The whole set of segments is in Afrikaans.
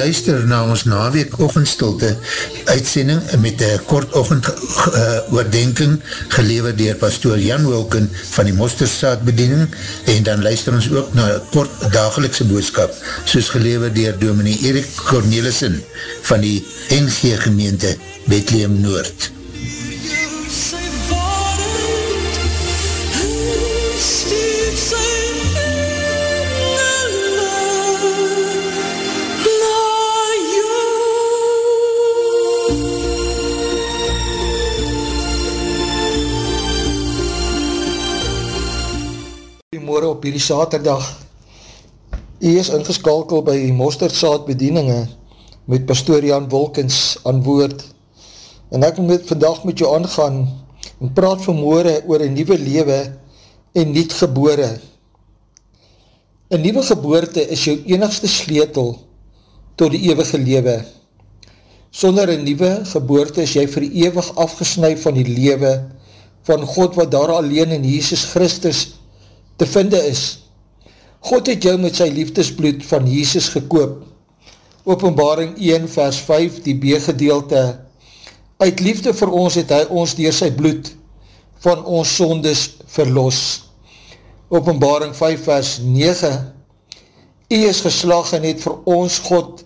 Luister na ons naweek ochendstilte uitsending met een kort ochend uh, oordenking gelever dier pastoor Jan Wilken van die Mosterstaatbediening en dan luister ons ook na kort dagelikse boodskap soos gelever dier dominee Erik Cornelissen van die NG gemeente Bethlehem Noord. Goeiemorgen op hierdie saterdag. U is ingeskakel by die mosterdsaad bedieninge met pastoor Jan Wolkens aan woord. En ek moet vandag met jou aangaan en praat vanmorgen oor een nieuwe lewe en niet gebore. Een nieuwe geboorte is jou enigste sleutel tot die eeuwige lewe. Sonder een nieuwe geboorte is jy verewig afgesnuid van die lewe van God wat daar alleen in Jesus Christus te vinde is. God het jou met sy liefdesbloed van Jesus gekoop. Openbaring 1 vers 5 die B-gedeelte. Uit liefde vir ons het hy ons dier sy bloed van ons sondes verlos. Openbaring 5 vers 9 Hy is geslag en het vir ons God,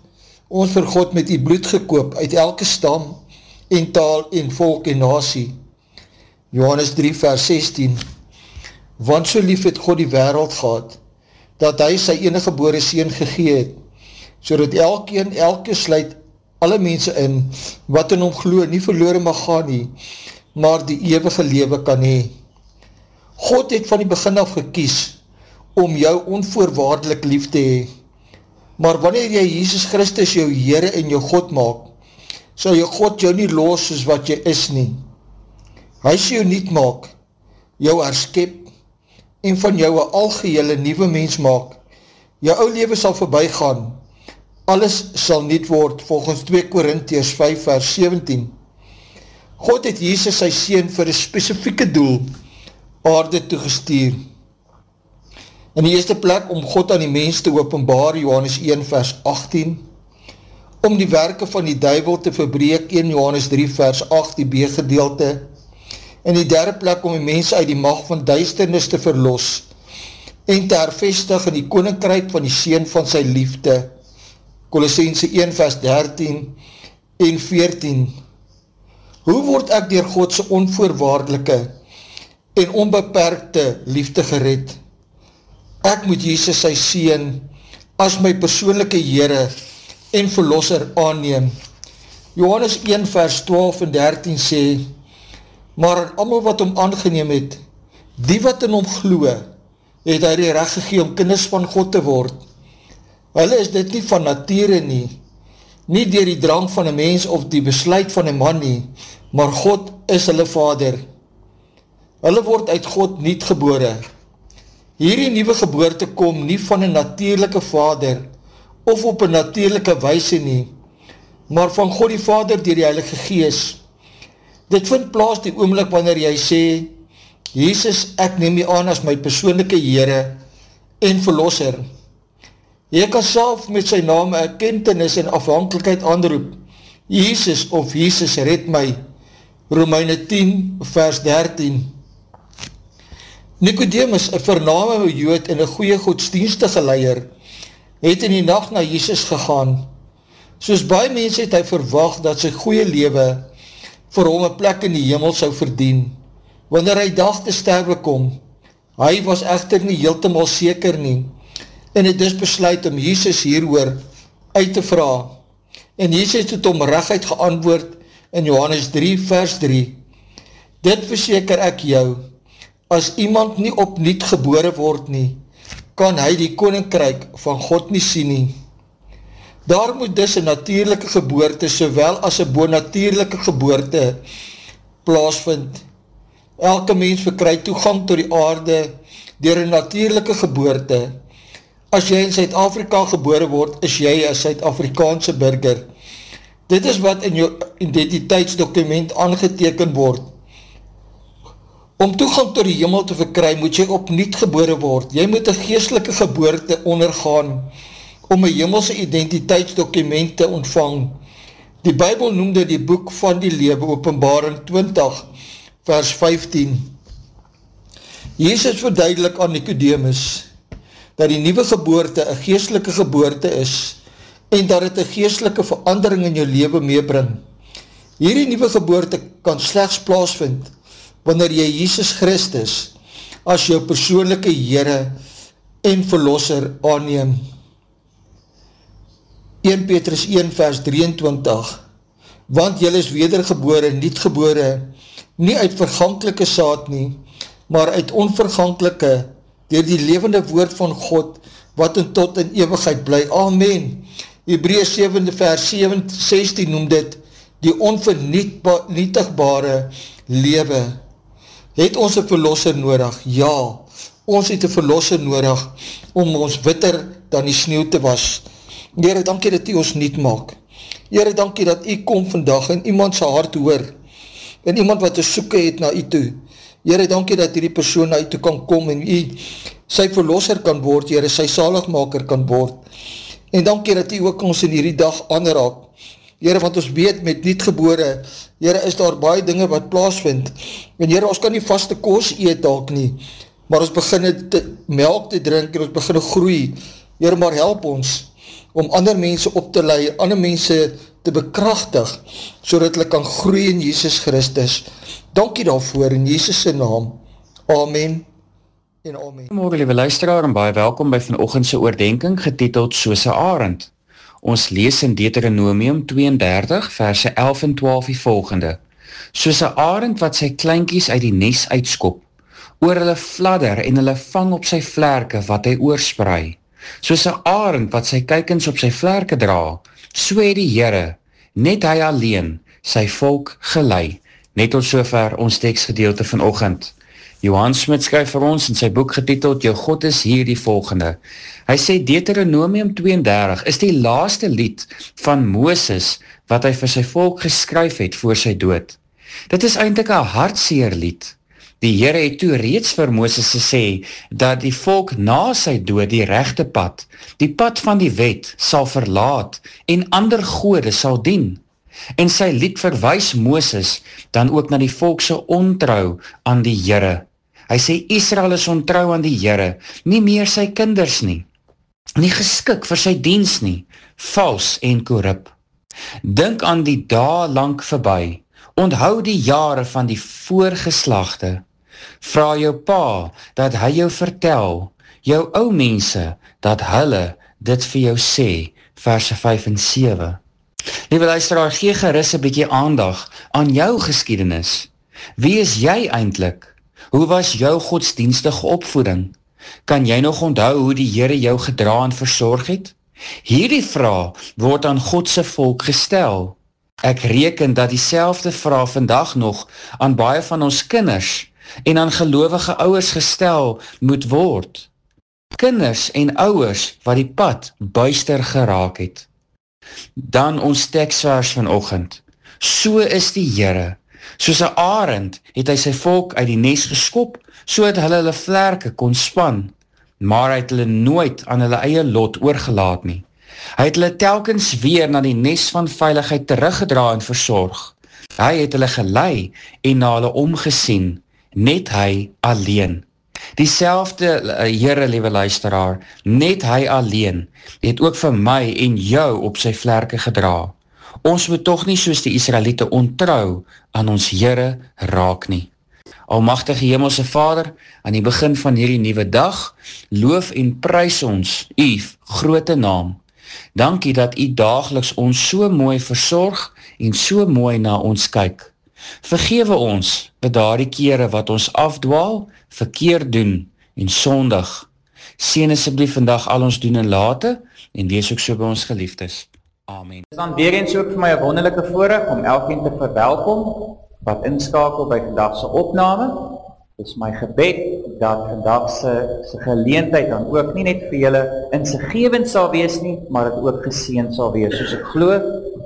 ons vir God met die bloed gekoop uit elke stam en taal en volk en nasie. Johannes 3 vers 16 want so lief het God die wereld gehad, dat hy sy enige gebore seen gegee het, so dat elkeen, elke sluit alle mense in, wat in hom geloo nie verloren mag gaan nie, maar die eeuwige lewe kan hee. God het van die begin af gekies, om jou onvoorwaardelik lief te hee, maar wanneer jy Jesus Christus jou Heere en jou God maak, sal jou God jou nie los soos wat jy is nie. Hy sal jou niet maak, jou herskep, en van jou een algehele nieuwe mens maak. Jou ou leven sal voorbij gaan. Alles sal niet word volgens 2 Korinties 5 vers 17. God het Jezus sy Seen vir een specifieke doel aarde toegestuur. In die eerste plek om God aan die mens te openbaar, Johannes 1 vers 18, om die werke van die duivel te verbreek, 1 Johannes 3 vers 8, die B-gedeelte, in die derde plek om die mens uit die macht van duisternis te verlos en te hervestig in die koninkryk van die Seen van sy liefde. Colossense 1 vers 13 en 14 Hoe word ek dier Godse onvoorwaardelike en onbeperkte liefde gered? Ek moet Jesus sy Seen as my persoonlijke Heere en verlosser aanneem. Johannes 1 vers 12 en 13 sê maar aan allemaal wat hom aangeneem het, die wat in hom gloe, het hy die recht gegee om kinders van God te word. Hulle is dit nie van nature nie, nie dier die drang van een mens of die besluit van een man nie, maar God is hulle vader. Hulle word uit God niet gebore. Hierdie nieuwe geboorte kom nie van een natuurlijke vader of op een natuurlijke wijse nie, maar van God die vader dier die heilige geest, Dit vind plaas die oomlik wanneer jy sê, Jezus, ek neem jy aan as my persoonlijke Heere en Verlosser. Jy kan self met sy naam een kentenis en afhankelijkheid aanroep, Jezus of Jezus red my, Romeine 10 vers 13. Nicodemus, een vername jood en een goeie godsdienstige leier, het in die nacht na Jezus gegaan. Soos baie mens het hy verwacht dat sy goeie lewe vir hom een plek in die hemel sou verdien, wanneer hy dag te sterwe kom. Hy was echter nie heeltemaal seker nie, en het is besluit om Jesus hieroor uit te vraag. En Jesus het om rechtheid geantwoord in Johannes 3 vers 3. Dit verseker ek jou, as iemand nie opnieuw gebore word nie, kan hy die koninkryk van God nie sien nie. Daar moet dus een natuurlijke geboorte sowel as een boonatuurlijke geboorte plaasvind. Elke mens verkry toegang to die aarde dier een natuurlijke geboorte. As jy in Zuid-Afrika gebore word, is jy een Zuid-Afrikaanse burger. Dit is wat in jou identiteitsdokument aangeteken word. Om toegang to die hemel te verkry, moet jy opnieuw gebore word. Jy moet een geestelike geboorte ondergaan, om een hemelse identiteitsdokument te ontvang. Die Bijbel noemde die boek van die lewe openbaring 20 vers 15. Jezus verduidelik aan Nicodemus dat die nieuwe geboorte een geestelike geboorte is en dat het een geestelike verandering in jou leven meebring. Hierdie nieuwe geboorte kan slechts plaasvind wanneer jy Jesus Christus as jou persoonlijke Heere en Verlosser aanneem. 1 Petrus 1 vers 23 Want jy is wedergebore, niet gebore, nie uit vergankelike saad nie, maar uit onvergankelike, dier die levende woord van God, wat in tot in eeuwigheid bly. Amen. Hebreus 7 vers 7, 16 noem dit, die onvernietigbare lewe. Het ons een verlosser nodig? Ja, ons het een verlosser nodig, om ons witter dan die sneeuw te was, Heere, dankie dat u ons niet maak. Heere, dankie dat u kom vandag en iemand sy hart hoor en iemand wat een soeke het na u toe. Heere, dankie dat die persoon na u toe kan kom en u sy verlosser kan word, Heere, sy zaligmaker kan word. En dankie dat u ook ons in hierdie dag aanraak. Heere, want ons weet met niet gebore, Heere, is daar baie dinge wat plaasvind. En Heere, ons kan nie vaste koos eet ook nie, maar ons begin te, melk te drink en ons begin groei. Heere, maar help ons, om ander mense op te leie, ander mense te bekrachtig, so dat hulle kan groei in Jesus Christus. Dankie daarvoor in Jesus' naam. Amen en amen. Morgen, lieve luisteraar, en baie welkom by vanochtendse oordenking, getiteld Soos een Arend. Ons lees in Deuteronomium 32, verse 11 en 12 die volgende. Soos een arend wat sy kleinkies uit die nes uitskop, oor hulle fladder en hulle vang op sy vlerke wat hy oorspraai soos een arend wat sy kykens op sy vlerke dra, so het die Heere, net hy alleen, sy volk gelei. Net tot sover ons tekstgedeelte van ochend. Johan Smit skryf vir ons in sy boek getiteld, Jou God is hier die volgende. Hy sê Deuteronomium 32 is die laaste lied van Mooses wat hy vir sy volk geskryf het voor sy dood. Dit is eindelijk een hartseer lied, Die Heere het toe reeds vir Mooses gesê, dat die volk na sy dood die rechte pad, die pad van die wet, sal verlaat en ander gode sal dien. En sy lied verwijs Mooses dan ook na die volkse ontrouw aan die Heere. Hy sê, Israel is ontrouw aan die Heere, nie meer sy kinders nie, nie geskik vir sy diens nie, vals en korrup. Dink aan die dae lang verby, Onthou die jare van die voorgeslagte. Vra jou pa dat hy jou vertel, jou ou mense dat hulle dit vir jou sê, verse 5 en 7. Liewe luisteraar, gee gerus 'n bietjie aandag aan jou geskiedenis. Wie is jy eintlik? Hoe was jou godsdienstige opvoeding? Kan jy nog onthou hoe die Here jou gedra en versorg het? Hierdie vraag word aan God se volk gestel. Ek reken dat dieselfde vraag vandag nog aan baie van ons kinders en aan gelovige ouers gestel moet word. Kinders en ouers wat die pad buister geraak het. Dan ons teksvers vanochtend. So is die Heere. Soos een arend het hy sy volk uit die nes geskop, so het hulle hulle vlerke kon span, maar hy het hulle nooit aan hulle eie lot oorgelaat nie. Hy het hulle telkens weer na die nes van veiligheid teruggedra en verzorg. Hy het hulle gelei en na hulle omgesien, net hy alleen. Diezelfde uh, Heere, liewe luisteraar, net hy alleen, het ook vir my en jou op sy vlerke gedra. Ons moet toch nie soos die Israelite ontrouw aan ons Heere raak nie. Almachtige Hemelse Vader, aan die begin van hierdie nieuwe dag, loof en prijs ons, u grote naam, Dankie dat u dageliks ons so mooi verzorg en so mooi na ons kyk. Vergewe ons by daardie kere wat ons afdwaal, verkeerd doen en sondig. Seen asjeblief vandag al ons doen en late en wees ook so by ons geliefdes. Amen. Dit is dan weer eens ook vir my 'n wonderlike voorreg om elkeen te verwelkom wat inskakel by vandag se opname. Is my gebed dat vandag se se geleentheid dan ook nie net vir julle insiggewend sal wees nie, maar dit ook geseën sal wees. Soos ek glo,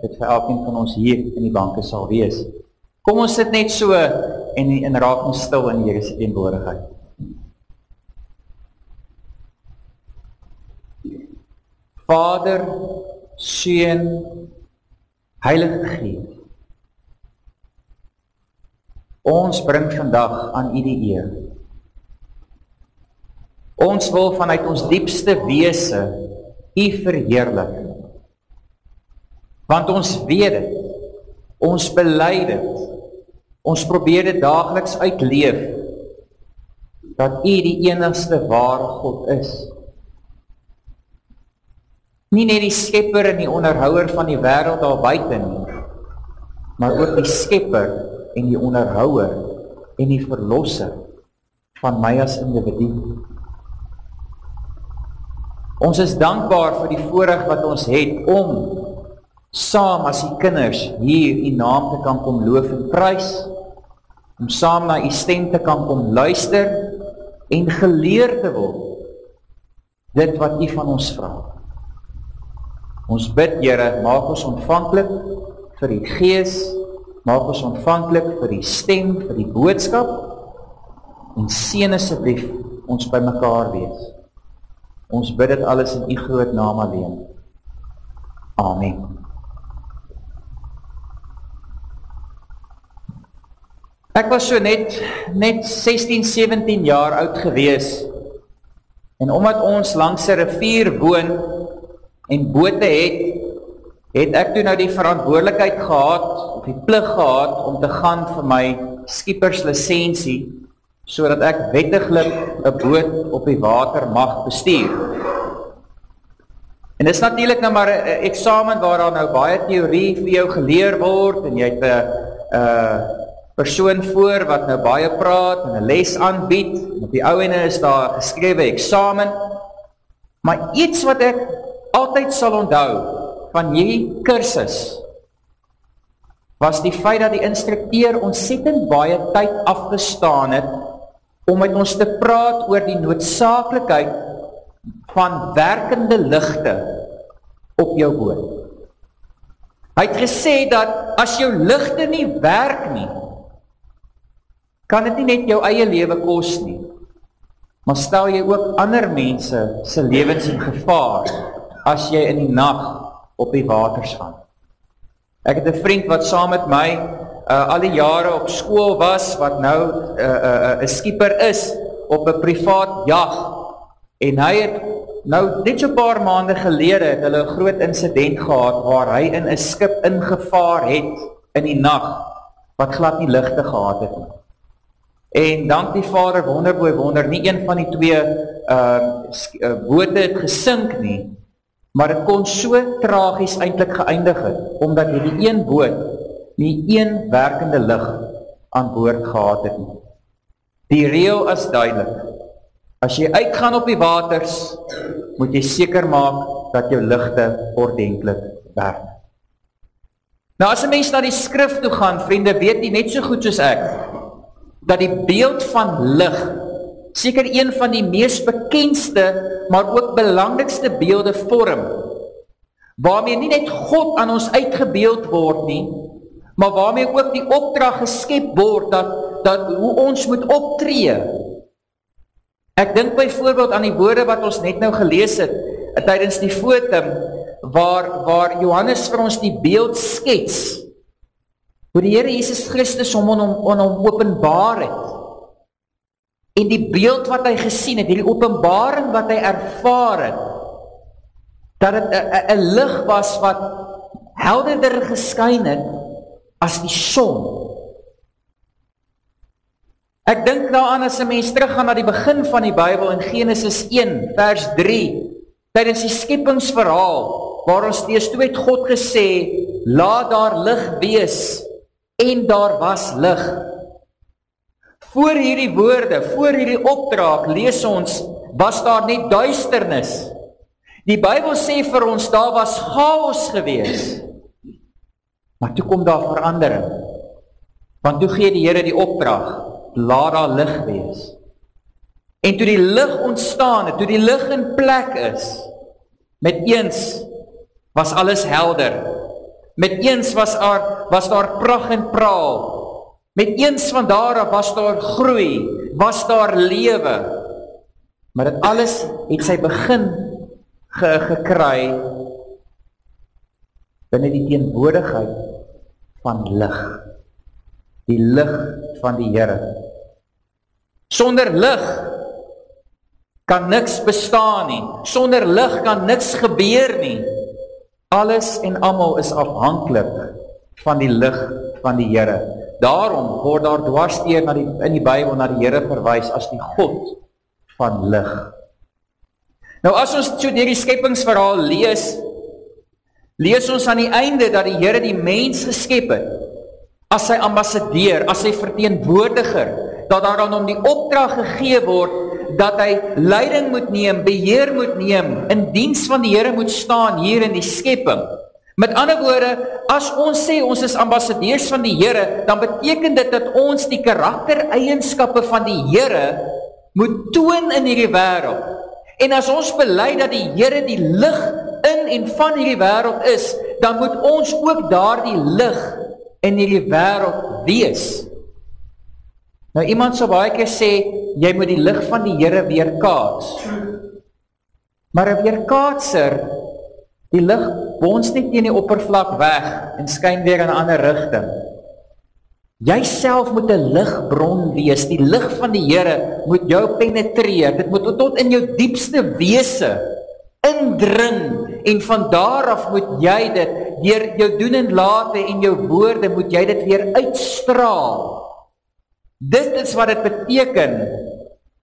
dit vir elkeen van ons hier in die banke sal wees. Kom ons sit net so en en raak ons stil in Here se teenwoordigheid. Vader, Seun, Heilige Gees. Ons bring vandag aan U die eer. Ons wil vanuit ons diepste wese U verheerlik. Want ons weet dit. Ons bely dit. Ons probeer dit daagliks uitleef dat U die enigste ware God is. Nie net die skepper en die onderhouer van die wêreld daar buite nie, maar ook die skepper en die onderhouer en die verlosser van my as individu. Ons is dankbaar vir die voorreg wat ons het om saam as die kinders hier u naam te kan kom loof en prys, om saam na u stem te kan kom luister en geleer te word dit wat u van ons vra. Ons bid Here, maak ons ontvanklik vir die Gees maak ons ontvanklik vir die stem, vir die boodskap en seën asseblief ons by mekaar wees. Ons bid dit alles in u groot naam alleen. Amen. Ek was so net net 16, 17 jaar oud gewees. En omdat ons langs 'n rivier woon en bote het, het ek toe nou die verantwoordelikheid gehad of die plig gehad om te gaan vir my skipperslisensie sodat ek wettiglik 'n boot op die water mag bestuur. En dit is natuurlik nou maar 'n eksamen waar daar nou baie teorie vir jou geleer word en jy het 'n 'n persoon voor wat nou baie praat en 'n les aanbied en op die ou ene is daar geskrewe eksamen. Maar iets wat ek altyd sal onthou van hierdie kursus was die feit dat die instrukteur ontsettend baie tyd afgestaan het om met ons te praat oor die noodsaaklikheid van werkende ligte op jou boot. Hy het gesê dat as jou ligte nie werk nie, kan dit nie net jou eie lewe kos nie, maar stel jy ook ander mense se lewens in gevaar as jy in die nag op die waters gaan. Ek het 'n vriend wat saam met my uh al die jare op skool was wat nou 'n uh, 'n uh, uh, skipper is op 'n privaat jag en hy het nou net so 'n paar maande gelede het hulle 'n groot insident gehad waar hy in 'n skip ingevaar het in die nag wat glad nie ligte gehad het nie. En dank die Vader wonderboe wonder nie een van die twee uh, uh bote het gesink nie Maar dit kon so tragies eintlik geëindig het omdat hierdie een boot nie een werkende lig aan boord gehad het nie. Die reël is duidelik. As jy uitgaan op die waters, moet jy seker maak dat jou ligte ordentlik werk. Nou as 'n mens na die skrif toe gaan, vriende, weet jy net so goed soos ek dat die beeld van lig seker een van die mees bekendste maar ook belangrikste beelde vorm waarmee nie net God aan ons uitgebeeld word nie maar waarmee ook die opdrag geskep word dat dat hoe ons moet optree. Ek dink byvoorbeeld aan die woorde wat ons net nou gelees het tydens die fotum waar waar Johannes vir ons die beeld skets hoe die Here Jesus Christus hom aan hom aan hom openbaar het En die beeld wat hy gesien het, hierdie openbaring wat hy ervaar het, dat dit 'n lig was wat helderder geskyn het as die son. Ek dink daaraan as 'n mens teruggaan na die begin van die Bybel in Genesis 1 vers 3, tydens die skepingsverhaal waar ons steeds toe het God gesê, "Laat daar lig wees." En daar was lig. Voor hierdie woorde, voor hierdie opdrag lees ons was daar net duisternis. Die Bybel sê vir ons daar was chaos gewees. Maar toe kom daar verandering. Want toe gee die Here die opdrag, laat daar lig wees. En toe die lig ontstaan het, toe die lig in plek is, met eens was alles helder. Met eens was daar was daar pragt en praal. Met eens van daar af was daar groei, was daar lewe. Maar dit alles het sy begin ge gekry binne die teenwoordigheid van lig. Die lig van die Here. Sonder lig kan niks bestaan nie. Sonder lig kan niks gebeur nie. Alles en almal is afhanklik van die lig van die Here. Daarom word daar dwarsteer na die in die Bybel na die Here verwys as die God van lig. Nou as ons so deur die skepingsverhaal lees, lees ons aan die einde dat die Here die mens geskep het as sy ambassadeur, as sy verteenwoordiger, dat daar aan hom die opdrag gegee word dat hy leiding moet neem, beheer moet neem, in diens van die Here moet staan hier in die skepping. Met ander woorde, as ons sê ons is ambassadeurs van die Here, dan beteken dit dat ons die karaktereienskappe van die Here moet toon in hierdie wêreld. En as ons bely dat die Here die lig in en van hierdie wêreld is, dan moet ons ook daardie lig in hierdie wêreld wees. Nou iemand sou baie keer sê jy moet die lig van die Here weerkaats. Maar 'n weerkaatser die lig bons net teen die oppervlak weg en skyn weer in 'n ander rigting. Jy self moet 'n ligbron wees. Die lig van die Here moet jou penetreer. Dit moet tot in jou diepste wese indring en van daar af moet jy dit deur jou doen en late en jou woorde moet jy dit weer uitstraal. Dit is wat dit beteken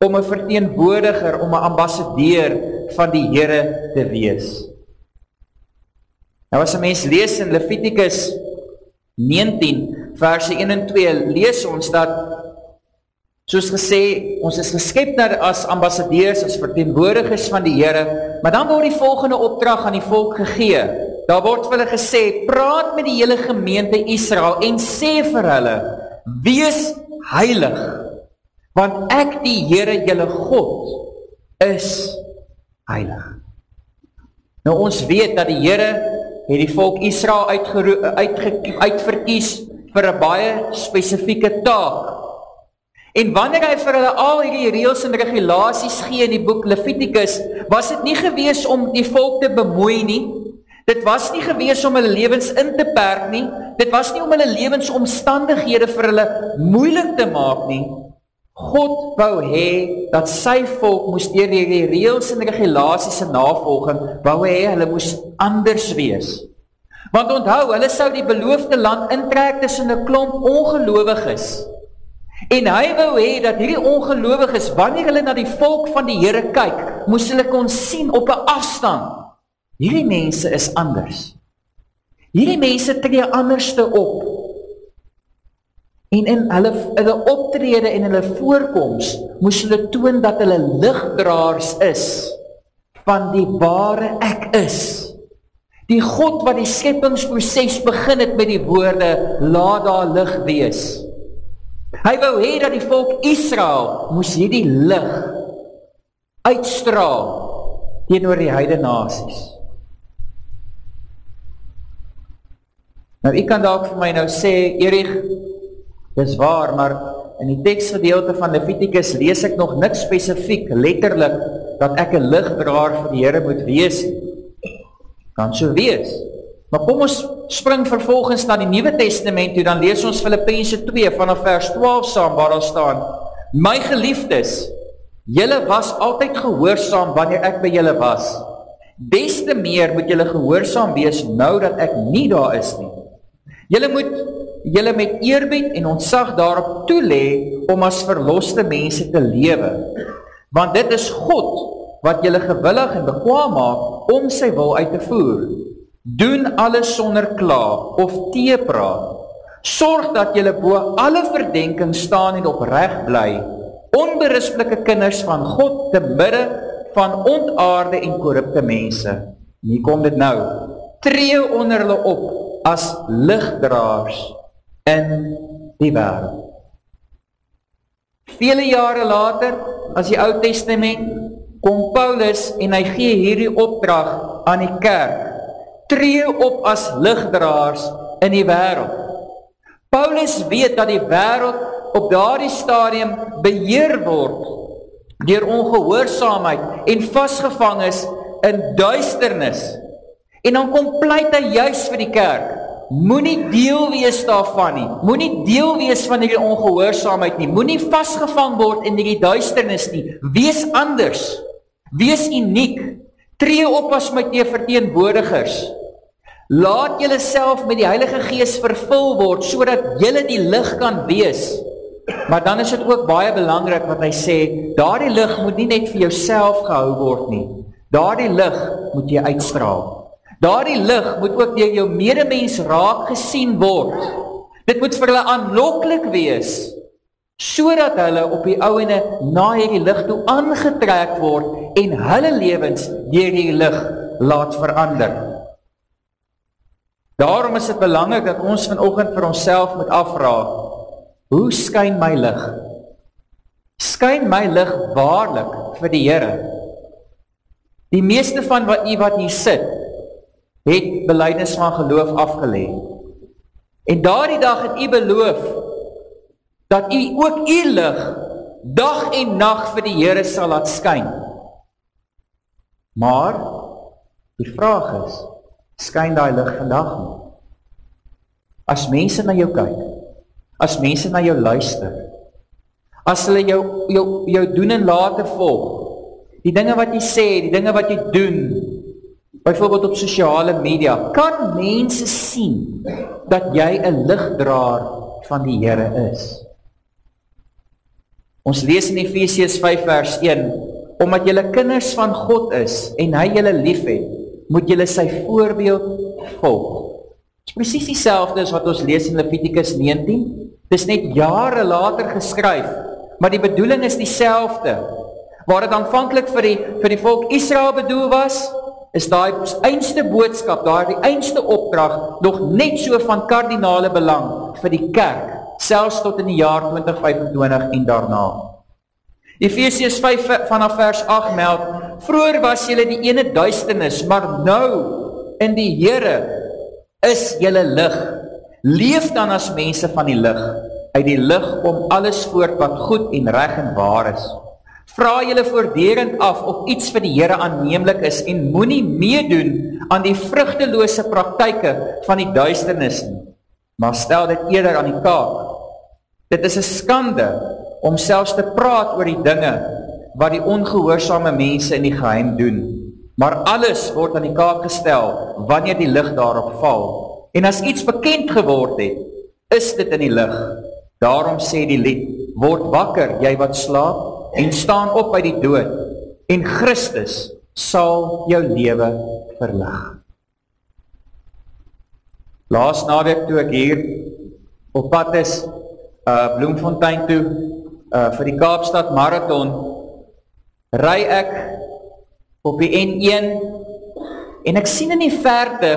om 'n verteenwoordiger, om 'n ambassadeur van die Here te wees. Nou as 'n mens lees in Levitikus 19 verse 1 en 2 lees ons dat soos gesê ons is geskep na as ambassadeurs as verteenwoordigers van die Here maar dan word die volgende opdrag aan die volk gegee. Daar word vir hulle gesê praat met die hele gemeente Israel en sê vir hulle wees heilig want ek die Here julle God is heilig. Nou ons weet dat die Here het die volk Israel uitge uitverkies vir 'n baie spesifieke taak. En wanneer hy vir hulle al hierdie reëls en regulasies gee in die boek Levitikus, was dit nie gewees om die volk te bemoei nie. Dit was nie gewees om hulle lewens in te perk nie. Dit was nie om hulle lewensomstandighede vir hulle moeilik te maak nie. God wou hê dat sy volk moes deur die reëls en regulasies se navolging, wou hê hulle moes anders wees. Want onthou, hulle sou die beloofde land intrek tussen 'n klomp ongelowiges. En hy wou hê dat hierdie ongelowiges, wanneer hulle na die volk van die Here kyk, moes hulle kon sien op 'n afstand. Hierdie mense is anders. Hierdie mense tree anderste op. En in hulle hulle optrede en hulle voorkoms moes hulle toon dat hulle ligdraers is van die ware ek is. Die God wat die skepingsproses begin het met die woorde laat daar lig wees. Hy wou hê dat die volk Israel moes hierdie lig uitstraal teenoor die heidene nasies. Nou ek kan dalk vir my nou sê Erich dis waar maar in die teksgedeelte van Levitikus lees ek nog niks spesifiek letterlik dat ek 'n ligdraer vir die Here moet wees kan so wees. Maar kom ons spring vervolgens na die Nuwe Testament toe, dan lees ons Filippense 2 vanaf vers 12 saam waar daar staan: My geliefdes, julle was altyd gehoorsaam wanneer ek by julle was. Des te meer moet julle gehoorsaam wees nou dat ek nie daar is nie. Julle moet julle met eerbied en ontzag daarop toelê om as verloste mense te lewe. Want dit is God wat julle gewillig en bekwaam maak om sy wil uit te voer. Doen alles sonder kla of teepraat. Sorg dat julle bo alle verdenking staan en opreg bly, onberispelike kinders van God te midde van ontaarde en korrupte mense. Hier kom dit nou. Tree onder hulle op as ligdraers in die wêreld. Vele jare later, as die Ou Testament kom Paulus en hy gee hierdie opdrag aan die kerk. Tree op as ligdraers in die wêreld. Paulus weet dat die wêreld op daardie stadium beheer word deur ongehoorsaamheid en vasgevang is in duisternis. En dan kom pleit hy juis vir die kerk. Moenie deel wees daarvan nie. Moenie deel wees van hierdie ongehoorsaamheid nie. Moenie vasgevang word in hierdie duisternis nie. Wees anders. Wees uniek. Tree op as my teenwoordigers. Laat julleself met die Heilige Gees vervul word sodat julle die lig kan wees. Maar dan is dit ook baie belangrik wat hy sê, daardie lig moet nie net vir jouself gehou word nie. Daardie lig moet jy uitstraal. Daardie lig moet ook deur jou medemens raak gesien word. Dit moet vir hulle aanloklik wees sodat hulle op die ouene na hierdie lig toe aangetrek word en hulle lewens deur die lig laat verander. Daarom is dit belangrik dat ons vanoggend vir onsself moet afvra: Hoe skyn my lig? Skyn my lig waarlik vir die Here? Die meeste van wat u wat hier sit, het belydenis van geloof afgelê. En daardie dag het u beloof dat u ook u lig dag en nag vir die Here sal laat skyn. Maar die vraag is, skyn daai lig vandag nie. As mense na jou kyk, as mense na jou luister, as hulle jou jou jou doen en late volg, die dinge wat jy sê, die dinge wat jy doen, byvoorbeeld op sosiale media, kan mense sien dat jy 'n ligdraer van die Here is. Ons lees in Efesiërs 5 vers 1, omdat julle kinders van God is en hy julle liefhet, moet julle sy voorbeeld volg. Dit is presies dieselfde as wat ons lees in Levitikus 19. Dis net jare later geskryf, maar die bedoeling is dieselfde. Waar dit aanvanklik vir die vir die volk Israel bedoel was, is daai einste boodskap, daai einste opdrag nog net so van kardinale belang vir die kerk, selfs tot in die jaar 2025 en daarna. Efesiërs 5 vanaf vers 8 meld: Vroer was julle die ene duisternis, maar nou in die Here is julle lig. Leef dan as mense van die lig. Uit die lig kom alles voort wat goed en reg en waar is. Vra julle voortdurend af of iets vir die Here aanneemlik is en moenie meedoen aan die vrugtelose praktyke van die duisternis nie, maar stel dit eerder aan die kaak. Dit is 'n skande om selfs te praat oor die dinge wat die ongehoorsame mense in die geheim doen. Maar alles word aan die kaak gestel wanneer die lig daarop val. En as iets bekend geword het, is dit in die lig. Daarom sê die lied: Word wakker, jy wat slaap, en staan op uit die dood, en Christus sal jou lewe verlig. Laas naweek toe ek hier op pad is uh Bloemfontein toe uh vir die Kaapstad maraton ry ek op die N1 en ek sien in die verte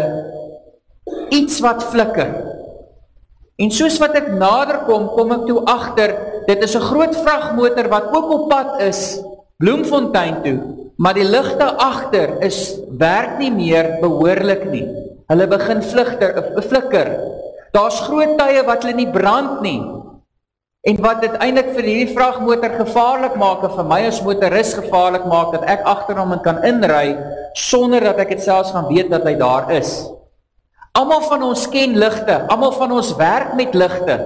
iets wat flikker. En soos wat ek nader kom, kom ek toe agter dit is 'n groot vragmotor wat ook op pad is Bloemfontein toe, maar die ligte agter is werk nie meer behoorlik nie. Hulle begin vlugter, flikker. Daar's groot tye wat hulle nie brand nie. En wat dit eintlik vir hierdie vragmotor gevaarlik maak en vir my as motoris gevaarlik maak dat ek agter hom kan inry sonder dat ek dit selfs gaan weet dat hy daar is. Almal van ons ken ligte, almal van ons werk met ligte.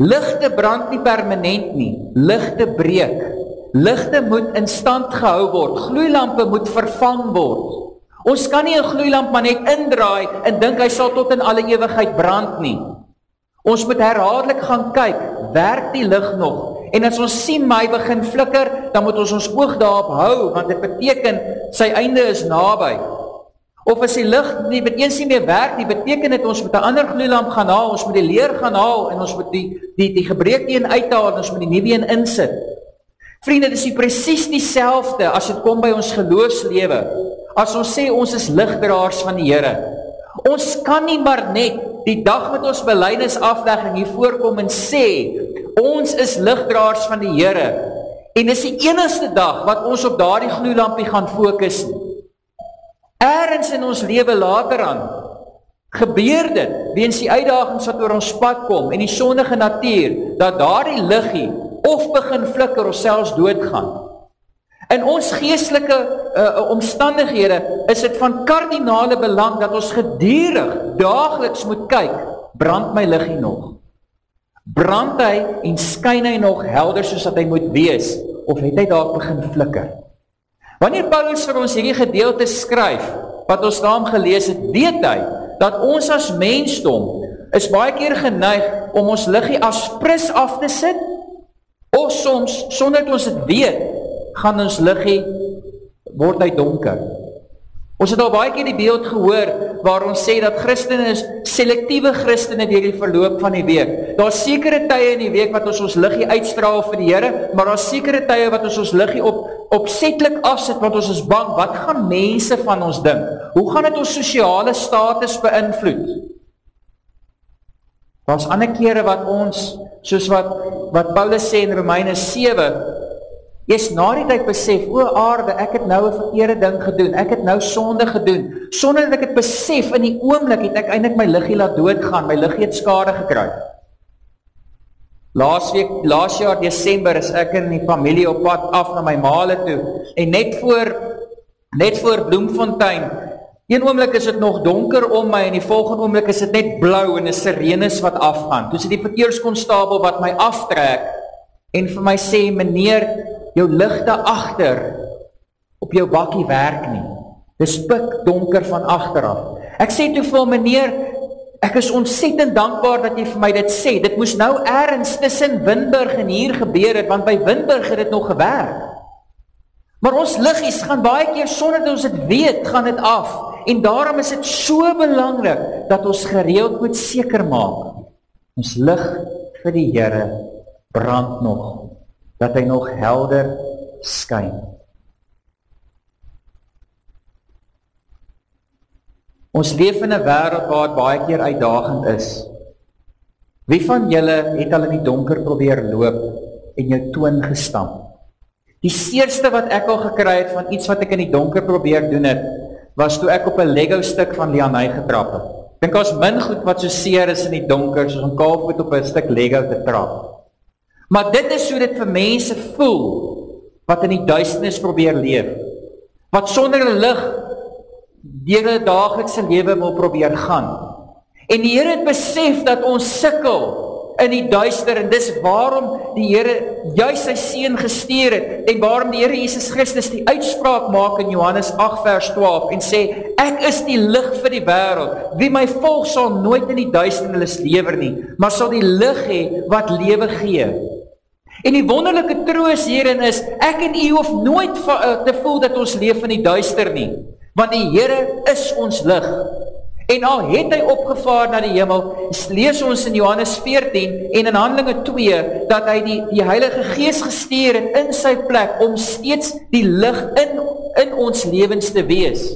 Ligte brand nie permanent nie, ligte breek. Ligte moet in stand gehou word. Gloeilampe moet vervang word. Ons kan nie 'n gloeilamp maar net indraai en dink hy sal tot in alle ewigheid brand nie. Ons moet herhaaldelik gaan kyk, werk die lig nog? En as ons sien my begin flikker, dan moet ons ons oog daarop hou want dit beteken sy einde is naby. Of as die lig nie eens nie meer werk nie, beteken dit ons moet 'n ander gloeilamp gaan haal, ons moet die leer gaan haal en ons moet die die die gebreekte een uithaal en ons moet die nuwe een insit. Vriende, dit is presies dieselfde as dit kom by ons geloofslewe. As ons sê ons is ligdraers van die Here. Ons kan nie maar net die dag met ons belydenis afleg en hier voorkom en sê ons is ligdraers van die Here en dis die enigste dag wat ons op daardie gloeilampie gaan fokus. Eerens in ons lewe later aan gebeur dit weens die uitdagings wat oor ons pad kom en die sondige natuur dat daardie liggie of begin flikker of selfs doodgaan. In ons geestelike uh, omstandighede is dit van kardinale belang dat ons gedurig daagliks moet kyk, brand my liggie nog? Brand hy en skyn hy nog helder soos wat hy moet wees of het hy dalk begin flikker? Wanneer Paulus vir ons hierdie gedeelte skryf wat ons daarom gelees het, weet hy dat ons as mensdom is baie keer geneig om ons liggie as prins af te sit of soms sonder dat ons dit weet gaan ons liggie word hy donker. Ons het al baie keer die beeld gehoor waar ons sê dat Christene is selektiewe Christene deur die verloop van die week. Daar's sekere tye in die week wat ons ons liggie uitstraal vir die Here, maar daar's sekere tye wat ons ons liggie op opsetlik afsit want ons is bang wat gaan mense van ons dink? Hoe gaan dit ons sosiale status beïnvloed? Daar's ander kere wat ons soos wat wat Paulus sê in Romeine Jy's na die tyd besef, o aarde, ek het nou 'n verkeerde ding gedoen. Ek het nou sonde gedoen. Sonder dat ek dit besef in die oomblik het ek eintlik my liggie laat doodgaan. My liggie het skade gekry. Laasweek, laas jaar Desember is ek in die familie op pad af na my maale toe en net voor net voor Bloemfontein Een oomblik is dit nog donker om my en die volgende oomblik is dit net blou en 'n sirenes wat afgaan. Toe sit die verkeerskonstabel wat my aftrek en vir my sê meneer jou ligte agter op jou bakkie werk nie. Dis pik donker van agter af. Ek sê toe vir hom meneer, ek is ontsettend dankbaar dat jy vir my dit sê. Dit moes nou eers tussen Winburg en hier gebeur het want by Winburg het dit nog gewerk. Maar ons liggies gaan baie keer sonder dat ons dit weet, gaan dit af. En daarom is dit so belangrik dat ons gereeld moet seker maak ons lig vir die Here brand nog dat hy nog helder skyn. Ons leef in 'n wêreld waar dit baie keer uitdagend is. Wie van julle het al in die donker probeer loop en jou toon gestamp? Die seerste wat ek al gekry het van iets wat ek in die donker probeer doen het, was toe ek op 'n Lego stuk van Lianay getrap het. Dink as min goed wat so seer is in die donker soos om kaalvoet op 'n stuk Lego te trap. Maar dit is hoe dit vir mense voel wat in die duisternis probeer leef. Wat sonder lig deur 'n daaglikse lewe wil probeer gaan. En die Here het besef dat ons sukkel in die duister en dis waarom die Here juis sy seun gestuur het en waarom die Here Jesus Christus die uitspraak maak in Johannes 8 vers 12 en sê ek is die lig vir die wêreld wie my volg sal nooit in die duisternis lewer nie maar sal die lig hê wat lewe gee En die wonderlike troos hierin is ek en u hoef nooit eh, te voel dat ons leef in die duister nie, want die Here is ons lig. En al het hy opgevaar na die hemel, lees ons in Johannes 14 en in Handelinge 2 dat hy die die Heilige Gees gestuur het in sy plek om steeds die lig in in ons lewens te wees.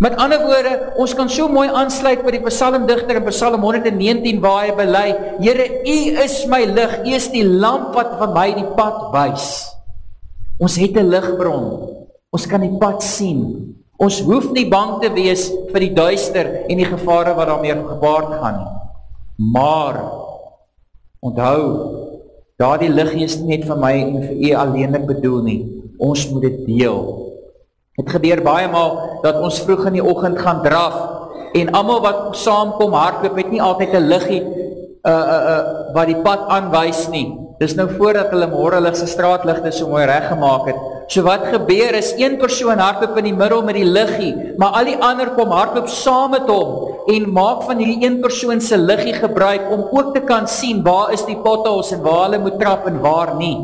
Met ander woorde, ons kan so mooi aansluit by die psalmdigter in Psalm 119 waar hy bely: Here, U is my lig, U is die lamp wat vir my die pad wys. Ons het 'n ligbron. Ons kan die pad sien. Ons hoef nie bang te wees vir die duister en die gevare wat daarmee gepaard gaan nie. Maar onthou, daardie lig is nie net vir my en vir u alleenlik bedoel nie. Ons moet dit deel Dit gebeur baie maal dat ons vroeg in die oggend gaan draf en almal wat saamkom hardloop het nie altyd 'n liggie uh uh uh wat die pad aanwys nie. Dis nou voordat hulle môre lig se straatligte so mooi reggemaak het. So wat gebeur is een persoon hardloop in die middel met die liggie, maar al die ander kom hardloop saam met hom en maak van hierdie een persoon se liggie gebruik om ook te kan sien waar is die potholes en waar hulle moet trap en waar nie.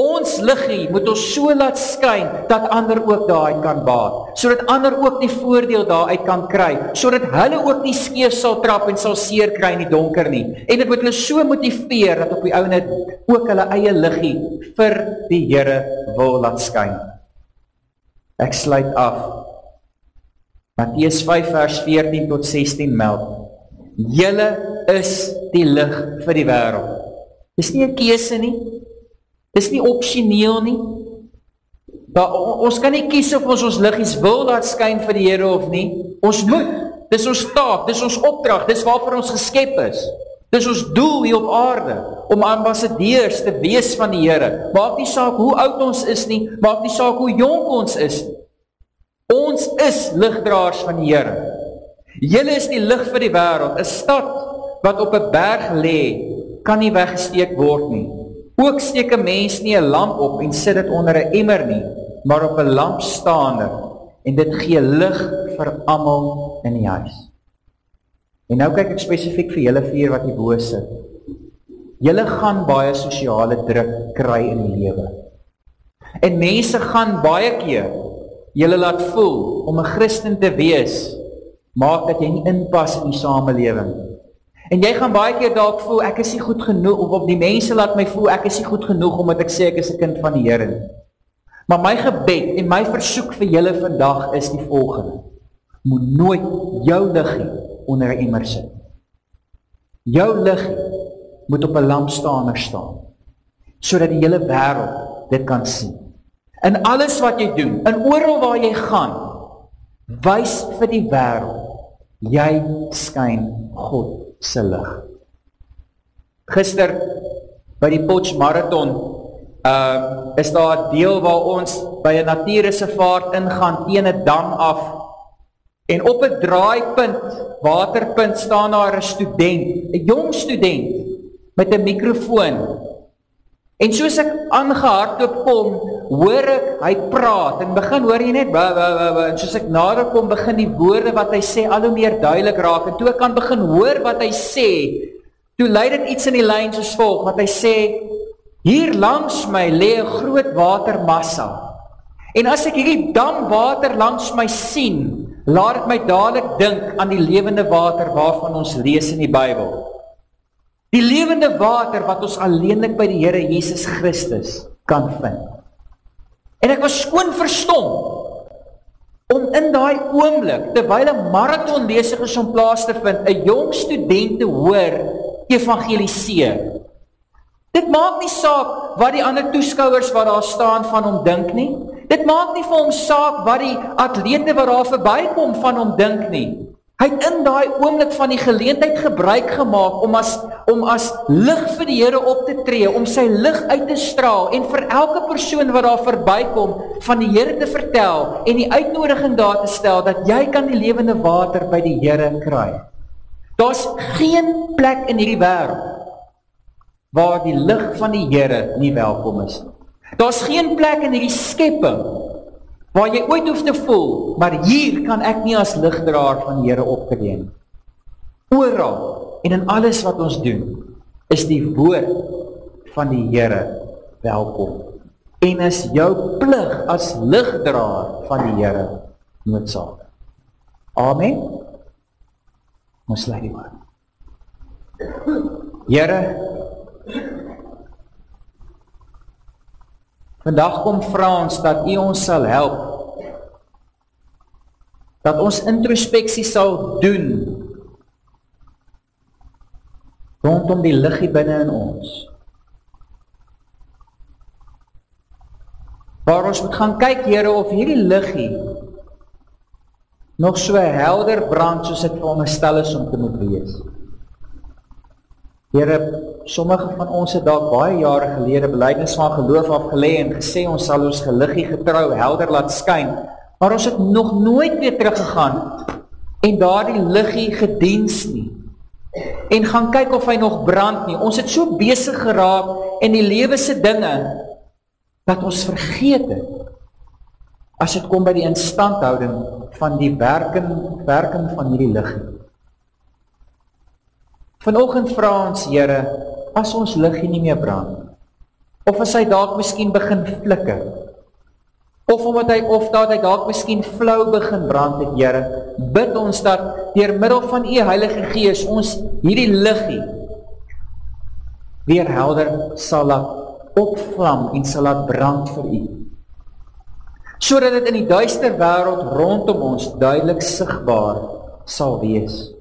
Ons liggie moet ons so laat skyn dat ander ook daaruit kan baat, sodat ander ook die voordeel daaruit kan kry, sodat hulle ook nie skeef sal trap en sal seer kry in die donker nie. En dit moet hulle so motiveer dat op die ouene ook hulle eie liggie vir die Here wil laat skyn. Ek sluit af. Matteus 5 vers 14 tot 16 meld: Julle is die lig vir die wêreld. Dis nie 'n keuse nie. Dis nie opsioneel nie. Da, ons kan nie kies of ons ons liggies wil laat skyn vir die Here of nie. Ons moet. Dis ons taak, dis ons opdrag, dis waarvoor ons geskep is. Dis ons doel hier op aarde om ambassadeurs te wees van die Here. Maak nie saak hoe oud ons is nie, maak nie saak hoe jonk ons is nie. Ons is ligdraers van die Here. Julle is die lig vir die wêreld. 'n Stad wat op 'n berg lê, kan nie weggesteek word nie. Ook steek 'n mens nie 'n lamp op en sit dit onder 'n emmer nie, maar op 'n lampstander en dit gee lig vir almal in die huis. En nou kyk ek spesifiek vir julle vier wat hier bo sit. Julle gaan baie sosiale druk kry in die lewe. En mense gaan baie keer julle laat voel om 'n Christen te wees maak dat jy nie inpas in die samelewing nie. En jy gaan baie keer dalk voel ek is nie goed genoeg of op die mense laat my voel ek is nie goed genoeg omdat ek sê ek is 'n kind van die Here nie. Maar my gebed en my versoek vir julle vandag is die volgende. Moet nooit jou liggie onder 'n emmer sit. Jou lig moet op 'n lampstander staan sodat die hele wêreld dit kan sien. In alles wat jy doen, in oral waar jy gaan, wys vir die wêreld jy skyn God se lig. Gister by die Potch Marathon uh is daar 'n deel waar ons by 'n natuurreservaat ingaan teen 'n dam af En op 'n draaipunt, waterpunt staan daar 'n student, 'n jong student met 'n mikrofoon. En soos ek aangehardloop kom, hoor ek hy praat en begin hoor jy net wa wa wa wa en soos ek nader kom begin die woorde wat hy sê al hoe meer duidelik raak en toe ek kan begin hoor wat hy sê, toe lei dit iets in die lyn soos volg wat hy sê hier langs my lê 'n groot watermassa. En as ek hierdie dam water langs my sien, Laat dit my dadelik dink aan die lewende water waarvan ons lees in die Bybel. Die lewende water wat ons alleenlik by die Here Jesus Christus kan vind. En ek was skoon verstom om in daai oomblik terwyl 'n maraton besig is om plaas te vind, 'n jong student te hoor evangeliseer. Dit maak nie saak wat die ander toeskouers wat daar staan van hom dink nie. Dit maak nie vir hom saak wat die atlete wat daar verbykom van hom dink nie. Hy het in daai oomblik van die geleentheid gebruik gemaak om as om as lig vir die Here op te tree, om sy lig uit te straal en vir elke persoon wat daar verbykom van die Here te vertel en die uitnodiging daar te stel dat jy kan die lewende water by die Here kry. Daar's geen plek in hierdie wêreld waar die lig van die Here nie welkom is nie. Daar's geen plek in hierdie skepping waar jy ooit hoef te voel, maar hier kan ek nie as ligdraer van die Here optree nie. Oral en in alles wat ons doen, is die woord van die Here welkom. En is jou plig as ligdraer van die Here noodsaak. Amen. Ons lê die woord. Here Vandag kom vra ons dat U ons sal help. Dat ons introspeksie sal doen rondom die liggie binne in ons. Waar ons moet gaan kyk Here of hierdie liggie nog so helder brand soos dit veronderstel is om te moet wees. Here, sommige van ons het dalk baie jare gelede belydenis van geloof afgelê en gesê ons sal ons geliggie getrou helder laat skyn, maar ons het nog nooit weer teruggegaan en daardie liggie gediens nie. En gaan kyk of hy nog brand nie. Ons het so besig geraak in die lewe se dinge dat ons vergeet het as dit kom by die instandhouding van die werking werking van hierdie liggie. Vanoggend vra ons Here, as ons liggie nie meer brand of as hy dalk miskien begin flikker of omdat hy of dat hy dalk miskien flou begin brand het Here, bid ons dat deur middel van u Heilige Gees ons hierdie liggie weer helder sal laat opvlam en sal laat brand vir u sodat dit in die duister wêreld rondom ons duidelik sigbaar sal wees.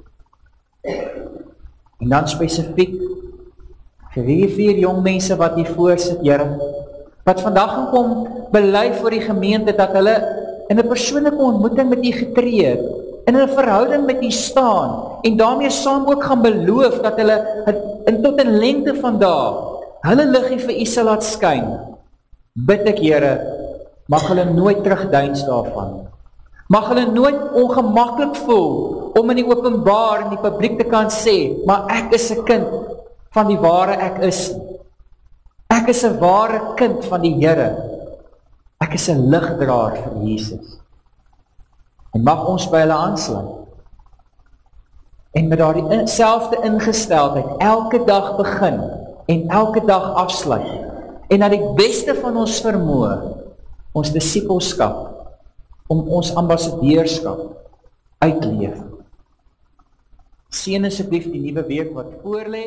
En dan spesifiek vir die vier jong mense wat hier voor sit, Here, wat vandag gekom bely vir die gemeente dat hulle in 'n persoonlike ontmoeting met U getree het, in 'n verhouding met U staan en daarmee saam ook gaan beloof dat hulle en tot in lengte van dae hulle liggie vir U sal laat skyn. Bid ek Here, mag hulle nooit terugduins daarvan. Mag hulle nooit ongemaklik voel om in die openbaar in die publiek te kan sê, maar ek is 'n kind van die ware ek is. Ek is 'n ware kind van die Here. Ek is 'n ligdraer vir Jesus. En mag ons by hulle aansluit. En met daardie selfde ingesteldheid elke dag begin en elke dag afsluit en na die beste van ons vermoë ons disippelskap om ons ambassadeurskap uitleef. Seën asseblief die nuwe week wat voorlê